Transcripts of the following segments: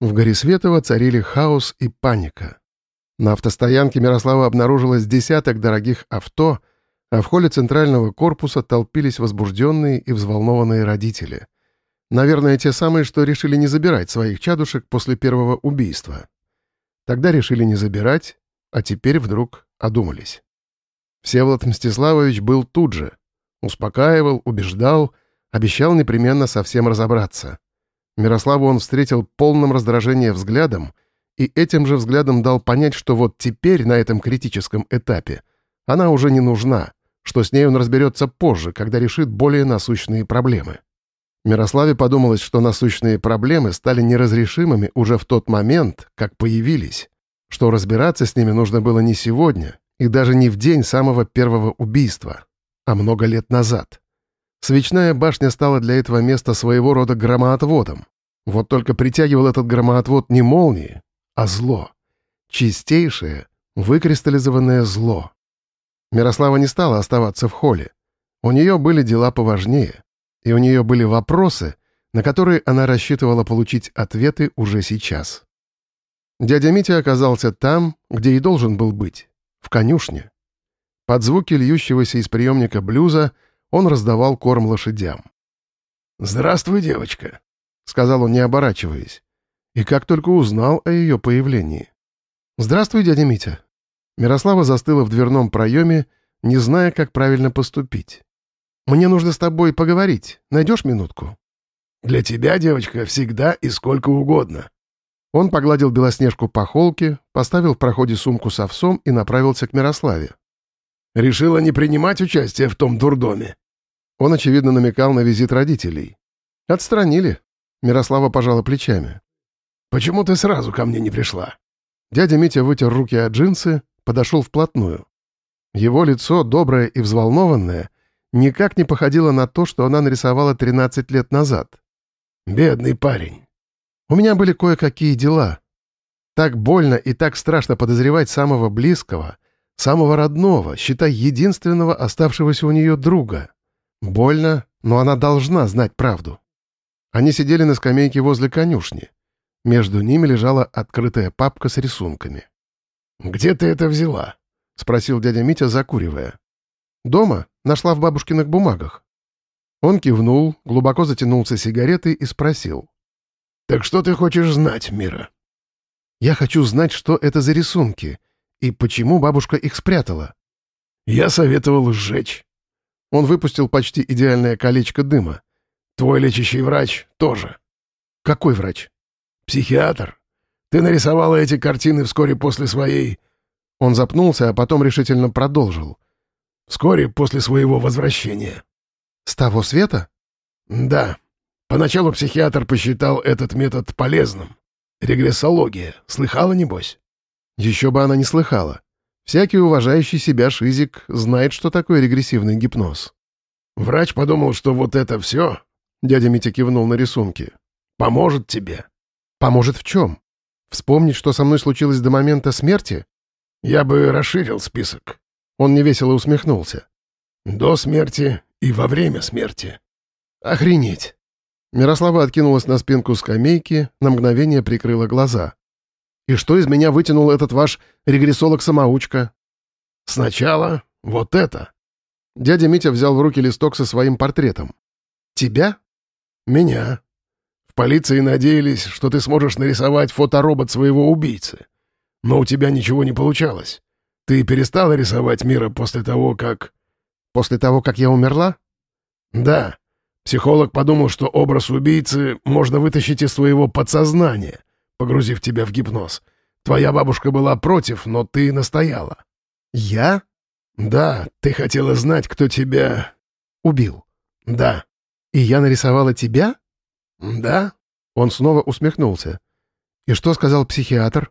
В Горисветово царили хаос и паника. На автостоянке Мирослава обнаружилось десяток дорогих авто, а в холле центрального корпуса толпились возбужденные и взволнованные родители. Наверное, те самые, что решили не забирать своих чадушек после первого убийства. Тогда решили не забирать, а теперь вдруг одумались. Всеволод Мстиславович был тут же. Успокаивал, убеждал, обещал непременно совсем разобраться. Мирославу он встретил полным раздражения взглядом и этим же взглядом дал понять, что вот теперь, на этом критическом этапе, она уже не нужна, что с ней он разберется позже, когда решит более насущные проблемы. Мирославе подумалось, что насущные проблемы стали неразрешимыми уже в тот момент, как появились, что разбираться с ними нужно было не сегодня и даже не в день самого первого убийства, а много лет назад. Свечная башня стала для этого места своего рода громоотводом. Вот только притягивал этот громоотвод не молнии, а зло. Чистейшее, выкристаллизованное зло. Мирослава не стала оставаться в холле. У нее были дела поважнее, и у нее были вопросы, на которые она рассчитывала получить ответы уже сейчас. Дядя Митя оказался там, где и должен был быть, в конюшне. Под звуки льющегося из приемника блюза он раздавал корм лошадям. «Здравствуй, девочка», — сказал он, не оборачиваясь. И как только узнал о ее появлении. «Здравствуй, дядя Митя». Мирослава застыла в дверном проеме, не зная, как правильно поступить. «Мне нужно с тобой поговорить. Найдешь минутку?» «Для тебя, девочка, всегда и сколько угодно». Он погладил Белоснежку по холке, поставил в проходе сумку с овсом и направился к Мирославе. «Решила не принимать участие в том дурдоме?» Он, очевидно, намекал на визит родителей. «Отстранили». Мирослава пожала плечами. «Почему ты сразу ко мне не пришла?» Дядя Митя вытер руки от джинсы, подошел вплотную. Его лицо, доброе и взволнованное, никак не походило на то, что она нарисовала 13 лет назад. «Бедный парень». «У меня были кое-какие дела. Так больно и так страшно подозревать самого близкого, самого родного, считай, единственного оставшегося у нее друга. Больно, но она должна знать правду. Они сидели на скамейке возле конюшни. Между ними лежала открытая папка с рисунками. «Где ты это взяла?» — спросил дядя Митя, закуривая. «Дома. Нашла в бабушкиных бумагах». Он кивнул, глубоко затянулся сигаретой и спросил. «Так что ты хочешь знать, Мира?» «Я хочу знать, что это за рисунки и почему бабушка их спрятала». «Я советовал сжечь». Он выпустил почти идеальное колечко дыма. «Твой лечащий врач тоже». «Какой врач?» «Психиатр. Ты нарисовала эти картины вскоре после своей...» Он запнулся, а потом решительно продолжил. «Вскоре после своего возвращения». «С того света?» «Да. Поначалу психиатр посчитал этот метод полезным. Регрессология. Слыхала, небось?» Еще бы она не слыхала. Всякий уважающий себя шизик знает, что такое регрессивный гипноз. Врач подумал, что вот это все, дядя Митя кивнул на рисунки, поможет тебе. Поможет в чем? Вспомнить, что со мной случилось до момента смерти? Я бы расширил список. Он невесело усмехнулся. До смерти и во время смерти. Охренеть. Мирослава откинулась на спинку скамейки, на мгновение прикрыла глаза. И что из меня вытянул этот ваш регрессолог-самоучка? Сначала вот это. Дядя Митя взял в руки листок со своим портретом. Тебя? Меня. В полиции надеялись, что ты сможешь нарисовать фоторобот своего убийцы. Но у тебя ничего не получалось. Ты перестала рисовать мира после того, как... После того, как я умерла? Да. Психолог подумал, что образ убийцы можно вытащить из своего подсознания, погрузив тебя в гипноз. Твоя бабушка была против, но ты настояла. Я? Да, ты хотела знать, кто тебя... Убил. Да. И я нарисовала тебя? Да. Он снова усмехнулся. И что сказал психиатр?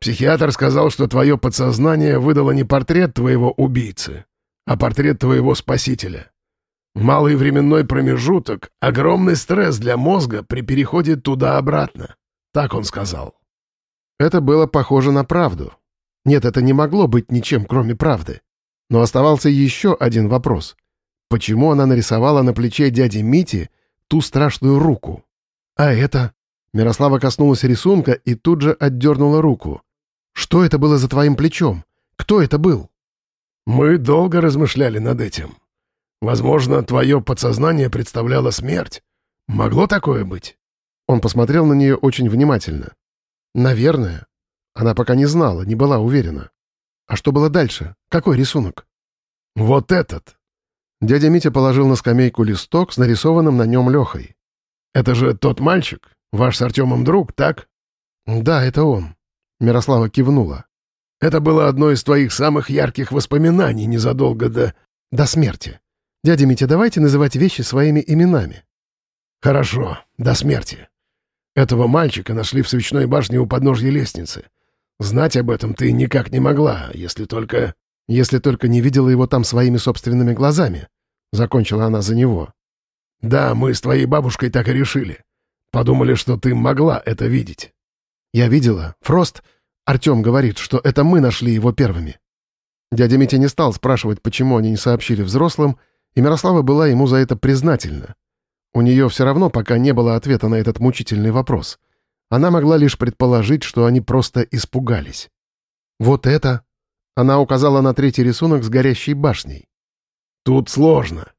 Психиатр сказал, что твое подсознание выдало не портрет твоего убийцы, а портрет твоего спасителя. Малый временной промежуток — огромный стресс для мозга при переходе туда-обратно. Так он сказал. Это было похоже на правду. Нет, это не могло быть ничем, кроме правды. Но оставался еще один вопрос. Почему она нарисовала на плече дяди Мити ту страшную руку? А это... Мирослава коснулась рисунка и тут же отдернула руку. «Что это было за твоим плечом? Кто это был?» «Мы долго размышляли над этим. Возможно, твое подсознание представляло смерть. Могло такое быть?» Он посмотрел на нее очень внимательно. «Наверное». Она пока не знала, не была уверена. «А что было дальше? Какой рисунок?» «Вот этот». Дядя Митя положил на скамейку листок с нарисованным на нем Лехой. «Это же тот мальчик? Ваш с Артемом друг, так?» «Да, это он». Мирослава кивнула. «Это было одно из твоих самых ярких воспоминаний незадолго до...» «До смерти. Дядя Митя, давайте называть вещи своими именами». «Хорошо, до смерти. Этого мальчика нашли в свечной башне у подножья лестницы. Знать об этом ты никак не могла, если только...» «Если только не видела его там своими собственными глазами», — закончила она за него. «Да, мы с твоей бабушкой так и решили. Подумали, что ты могла это видеть». «Я видела. Фрост...» Артем говорит, что это мы нашли его первыми. Дядя Митя не стал спрашивать, почему они не сообщили взрослым, и Мирослава была ему за это признательна. У нее все равно пока не было ответа на этот мучительный вопрос. Она могла лишь предположить, что они просто испугались. «Вот это...» Она указала на третий рисунок с горящей башней. «Тут сложно.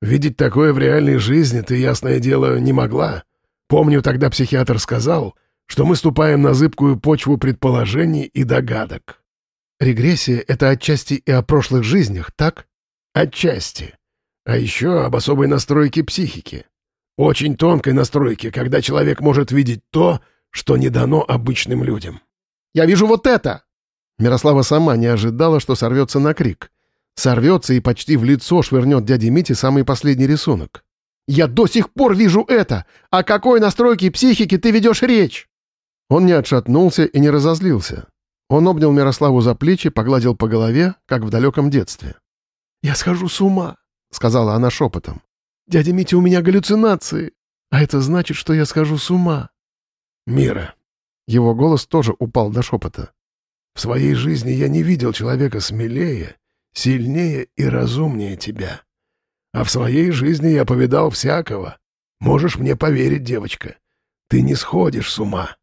Видеть такое в реальной жизни ты, ясное дело, не могла. Помню, тогда психиатр сказал, что мы ступаем на зыбкую почву предположений и догадок». «Регрессия — это отчасти и о прошлых жизнях, так?» «Отчасти. А еще об особой настройке психики. Очень тонкой настройке, когда человек может видеть то, что не дано обычным людям. «Я вижу вот это!» Мирослава сама не ожидала, что сорвется на крик. Сорвется и почти в лицо швырнет дяде Мите самый последний рисунок. «Я до сих пор вижу это! О какой настройке психики ты ведешь речь?» Он не отшатнулся и не разозлился. Он обнял Мирославу за плечи, погладил по голове, как в далеком детстве. «Я схожу с ума», — сказала она шепотом. «Дядя Митя, у меня галлюцинации, а это значит, что я схожу с ума». «Мира». Его голос тоже упал до шепота. «В своей жизни я не видел человека смелее, сильнее и разумнее тебя. А в своей жизни я повидал всякого. Можешь мне поверить, девочка. Ты не сходишь с ума».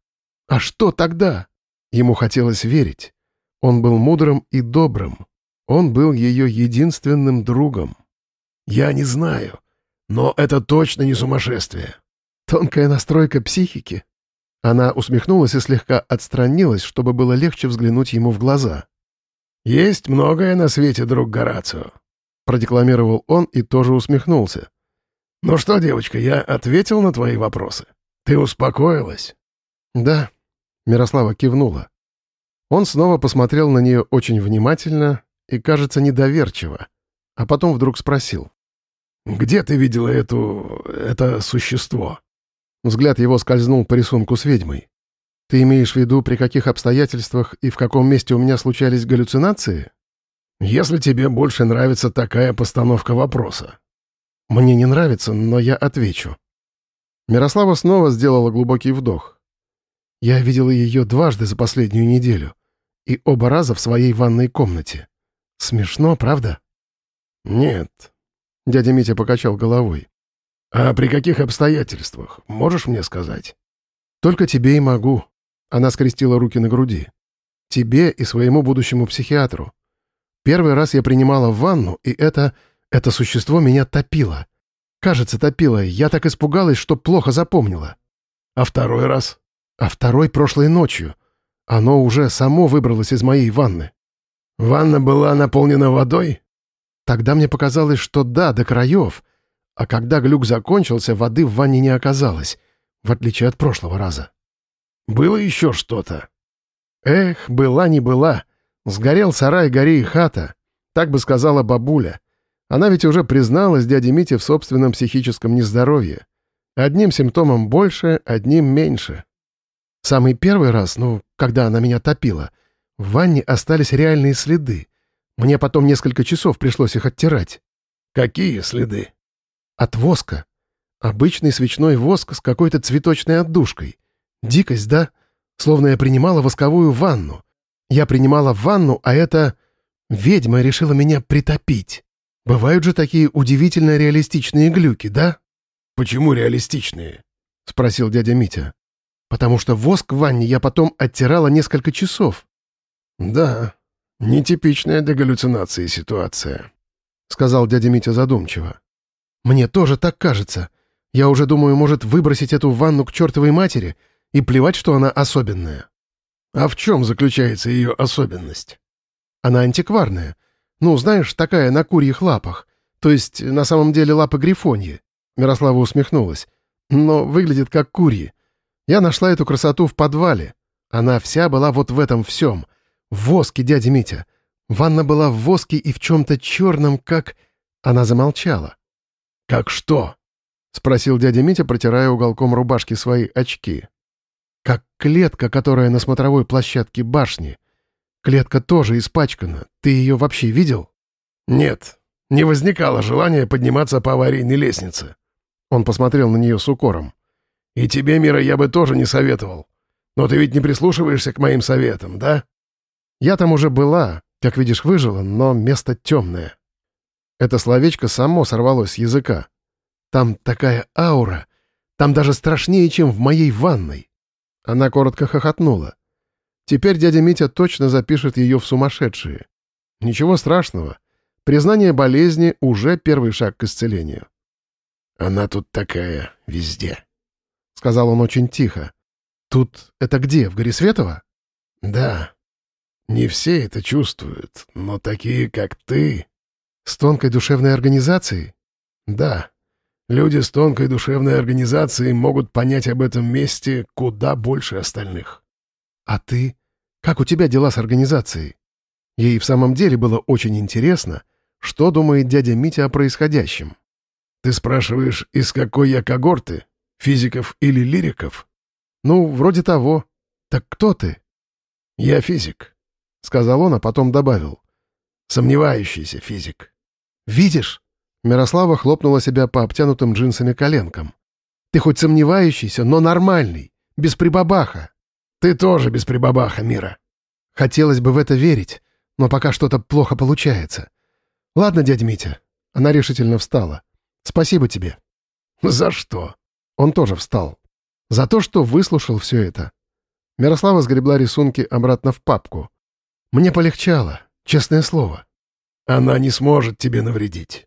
«А что тогда?» Ему хотелось верить. Он был мудрым и добрым. Он был ее единственным другом. «Я не знаю, но это точно не сумасшествие». «Тонкая настройка психики», она усмехнулась и слегка отстранилась, чтобы было легче взглянуть ему в глаза. «Есть многое на свете, друг Горацио», — продекламировал он и тоже усмехнулся. «Ну что, девочка, я ответил на твои вопросы. Ты успокоилась?» «Да», — Мирослава кивнула. Он снова посмотрел на нее очень внимательно и, кажется, недоверчиво, а потом вдруг спросил. «Где ты видела эту... это существо?» Взгляд его скользнул по рисунку с ведьмой. «Ты имеешь в виду, при каких обстоятельствах и в каком месте у меня случались галлюцинации?» «Если тебе больше нравится такая постановка вопроса». «Мне не нравится, но я отвечу». Мирослава снова сделала глубокий вдох. «Я видела ее дважды за последнюю неделю, и оба раза в своей ванной комнате. Смешно, правда?» «Нет», — дядя Митя покачал головой. «А при каких обстоятельствах? Можешь мне сказать?» «Только тебе и могу». Она скрестила руки на груди. «Тебе и своему будущему психиатру. Первый раз я принимала ванну, и это... это существо меня топило. Кажется, топило. Я так испугалась, что плохо запомнила. А второй раз? А второй прошлой ночью. Оно уже само выбралось из моей ванны. Ванна была наполнена водой? Тогда мне показалось, что да, до краев. А когда глюк закончился, воды в ванне не оказалось, в отличие от прошлого раза. Было еще что-то? Эх, была не была. Сгорел сарай, гори и хата. Так бы сказала бабуля. Она ведь уже призналась дяде Мите в собственном психическом нездоровье. Одним симптомом больше, одним меньше. Самый первый раз, ну, когда она меня топила, в ванне остались реальные следы. Мне потом несколько часов пришлось их оттирать. Какие следы? От воска. Обычный свечной воск с какой-то цветочной отдушкой. Дикость, да? Словно я принимала восковую ванну. Я принимала ванну, а это... Ведьма решила меня притопить. Бывают же такие удивительно реалистичные глюки, да? «Почему реалистичные?» — спросил дядя Митя. потому что воск в ванне я потом оттирала несколько часов». «Да, нетипичная для галлюцинации ситуация», — сказал дядя Митя задумчиво. «Мне тоже так кажется. Я уже думаю, может, выбросить эту ванну к чертовой матери и плевать, что она особенная». «А в чем заключается ее особенность?» «Она антикварная. Ну, знаешь, такая на курьих лапах. То есть, на самом деле, лапы грифоньи». Мирослава усмехнулась. «Но выглядит как курьи. Я нашла эту красоту в подвале. Она вся была вот в этом всем. В воске, дядя Митя. Ванна была в воске и в чем-то черном, как...» Она замолчала. «Как что?» — спросил дядя Митя, протирая уголком рубашки свои очки. «Как клетка, которая на смотровой площадке башни. Клетка тоже испачкана. Ты ее вообще видел?» «Нет, не возникало желания подниматься по аварийной лестнице». Он посмотрел на нее с укором. «И тебе, Мира, я бы тоже не советовал. Но ты ведь не прислушиваешься к моим советам, да?» «Я там уже была, как видишь, выжила, но место темное». Это словечко само сорвалось с языка. «Там такая аура. Там даже страшнее, чем в моей ванной». Она коротко хохотнула. Теперь дядя Митя точно запишет ее в сумасшедшие. Ничего страшного. Признание болезни — уже первый шаг к исцелению. «Она тут такая везде», — сказал он очень тихо. «Тут это где, в Горисветово?» «Да. Не все это чувствуют, но такие, как ты...» «С тонкой душевной организацией?» «Да. Люди с тонкой душевной организацией могут понять об этом месте куда больше остальных». «А ты? Как у тебя дела с организацией?» Ей в самом деле было очень интересно, что думает дядя Митя о происходящем. «Ты спрашиваешь, из какой я когорты? Физиков или лириков?» «Ну, вроде того. Так кто ты?» «Я физик», — сказал он, а потом добавил. «Сомневающийся физик». «Видишь?» Мирослава хлопнула себя по обтянутым джинсами коленкам. «Ты хоть сомневающийся, но нормальный, без прибабаха». Ты тоже без прибабаха, Мира. Хотелось бы в это верить, но пока что-то плохо получается. Ладно, дядя Митя. Она решительно встала. Спасибо тебе. За что? Он тоже встал. За то, что выслушал все это. Мирослава сгребла рисунки обратно в папку. Мне полегчало, честное слово. Она не сможет тебе навредить.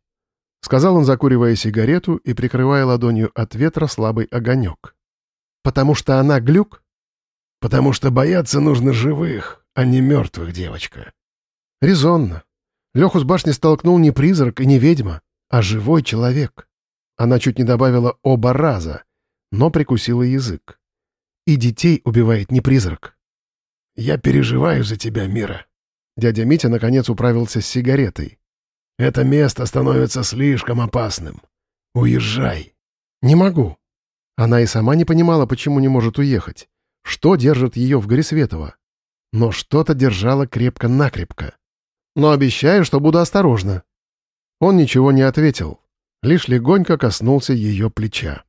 Сказал он, закуривая сигарету и прикрывая ладонью от ветра слабый огонек. «Потому что она глюк?» Потому что бояться нужно живых, а не мертвых, девочка. Резонно. Леху с башни столкнул не призрак и не ведьма, а живой человек. Она чуть не добавила оба раза, но прикусила язык. И детей убивает не призрак. Я переживаю за тебя, Мира. Дядя Митя наконец управился с сигаретой. Это место становится слишком опасным. Уезжай. Не могу. Она и сама не понимала, почему не может уехать что держит ее в Горисветово. Но что-то держало крепко-накрепко. Но обещаю, что буду осторожна. Он ничего не ответил, лишь легонько коснулся ее плеча.